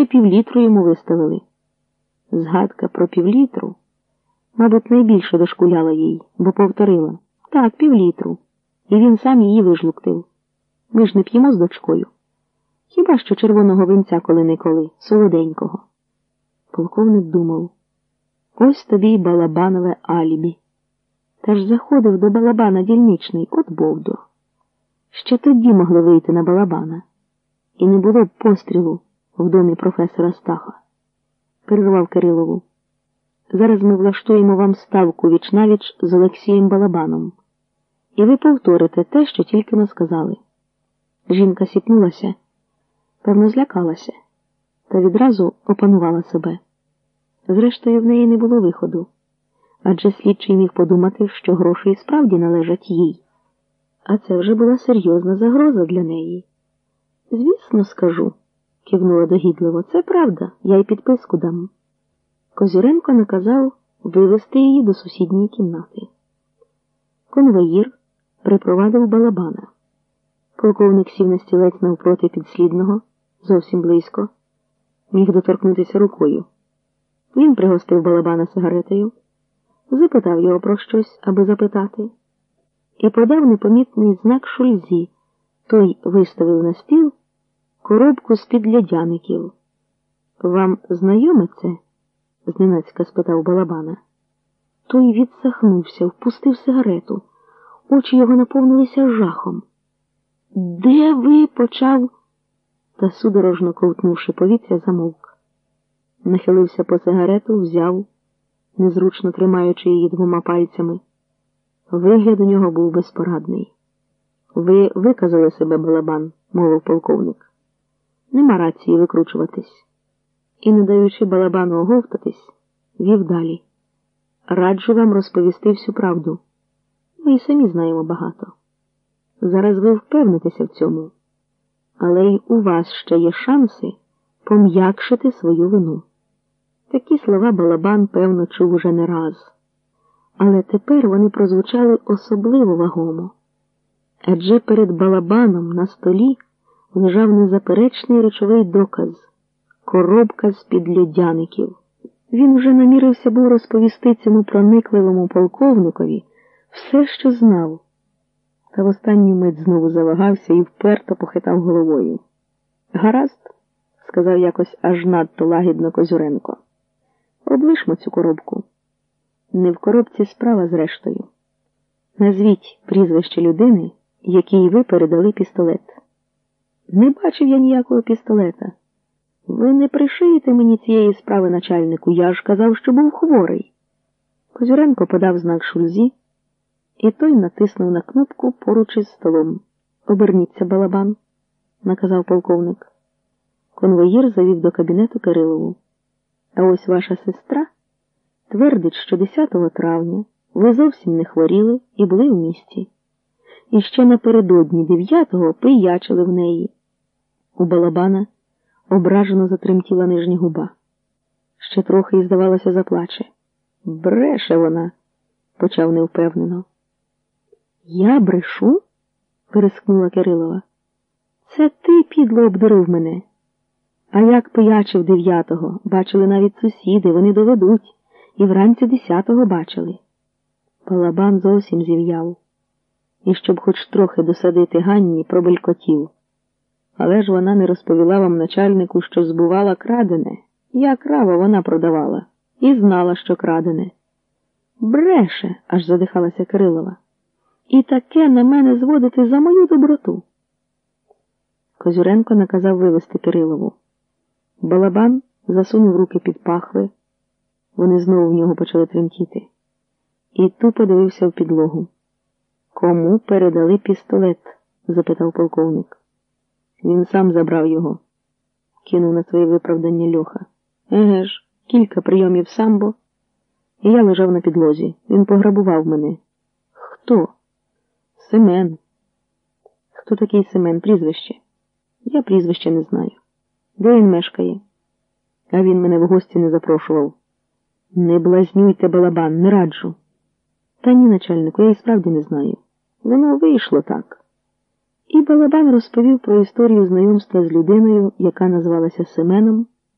ще півлітру йому виставили. Згадка про півлітру, мабуть, найбільше дошкуляла їй, бо повторила так, півлітру, і він сам її вижлуктив. Ми ж не п'ємо з дочкою. Хіба що червоного винця коли-неколи, солоденького. Полковник думав ось тобі й балабанове алібі. Та ж заходив до балабана дільничний, от Бовдур. Ще тоді могли вийти на балабана, і не було б пострілу в домі професора Стаха. Перервав Кирилову. Зараз ми влаштуємо вам ставку вічнавіч з Олексієм Балабаном, і ви повторите те, що тільки ми сказали. Жінка сіпнулася, певно, злякалася, та відразу опанувала себе. Зрештою, в неї не було виходу, адже слідчий міг подумати, що гроші і справді належать їй. А це вже була серйозна загроза для неї. Звісно, скажу, кивнула догідливо, це правда, я й підписку дам. Козюренко наказав вивести її до сусідньої кімнати. Конвоїр припровадив балабана. Полковник сів на стілець навпроти підслідного, зовсім близько, міг доторкнутися рукою. Він пригостив балабана сигаретою, запитав його про щось, аби запитати, і подав непомітний знак шульзі. Той виставив на стіл коробку з-під лядяників. Вам знайоме це? зненацька спитав балабана. Той відсахнувся, впустив сигарету. Очі його наповнилися жахом. Де ви почав? Та судорожно ковтнувши повітря, замовк. Нахилився по сигарету, взяв, незручно тримаючи її двома пальцями. Вигляд у нього був безпорадний. Ви виказали себе, балабан, мовив полковник. Нема рації викручуватись. І, не даючи балабану оговтатись, вів далі. Раджу вам розповісти всю правду. Ми й самі знаємо багато. Зараз ви впевнитеся в цьому, але й у вас ще є шанси пом'якшити свою вину. Такі слова балабан, певно, чув уже не раз, але тепер вони прозвучали особливо вагомо. Адже перед балабаном на столі лежав незаперечний речовий доказ коробка з під льодяників. Він вже намірився був розповісти цьому проникливому полковникові все, що знав, та в останню мить знову завагався і вперто похитав головою. Гаразд, сказав якось аж надто лагідно Козюренко. Облишмо цю коробку. Не в коробці справа, зрештою. Назвіть прізвище людини, якій ви передали пістолет. Не бачив я ніякого пістолета. Ви не пришиєте мені цієї справи начальнику, я ж казав, що був хворий. Козюренко подав знак шульзі, і той натиснув на кнопку поруч із столом. Оберніться, балабан, наказав полковник. Конвоїр завів до кабінету Кирилову. А ось ваша сестра твердить, що 10 травня ви зовсім не хворіли і були в місті. І ще напередодні 9-го пиячили в неї. У балабана ображено затремтіла нижня губа. Ще трохи і, здавалося, заплаче. Бреше вона, почав невпевнено. Я брешу? перескнула Кирилова. Це ти, підло, обдурив мене. А як пиячив дев'ятого, бачили навіть сусіди, вони доведуть, і вранці десятого бачили. Палабан зовсім зів'яв. І щоб хоч трохи досадити Ганні, пробелькотів. Але ж вона не розповіла вам начальнику, що збувала крадене. Я крава вона продавала і знала, що крадене. Бреше, аж задихалася Кирилова. І таке на мене зводити за мою доброту. Козюренко наказав вивести Кирилову. Балабан засунув руки під пахви. Вони знову в нього почали тремтіти. І тупо дивився в підлогу. Кому передали пістолет? запитав полковник. Він сам забрав його, кинув на своє виправдання льоха. Еге ж, кілька прийомів самбо, і я лежав на підлозі. Він пограбував мене. Хто? Семен. Хто такий Семен? Прізвище? Я прізвище не знаю. Де він мешкає? А він мене в гості не запрошував. Не блазнюйте, балабан, не раджу. Та ні, начальнику, я і справді не знаю. Воно вийшло так. І балабан розповів про історію знайомства з людиною, яка називалася Семеном.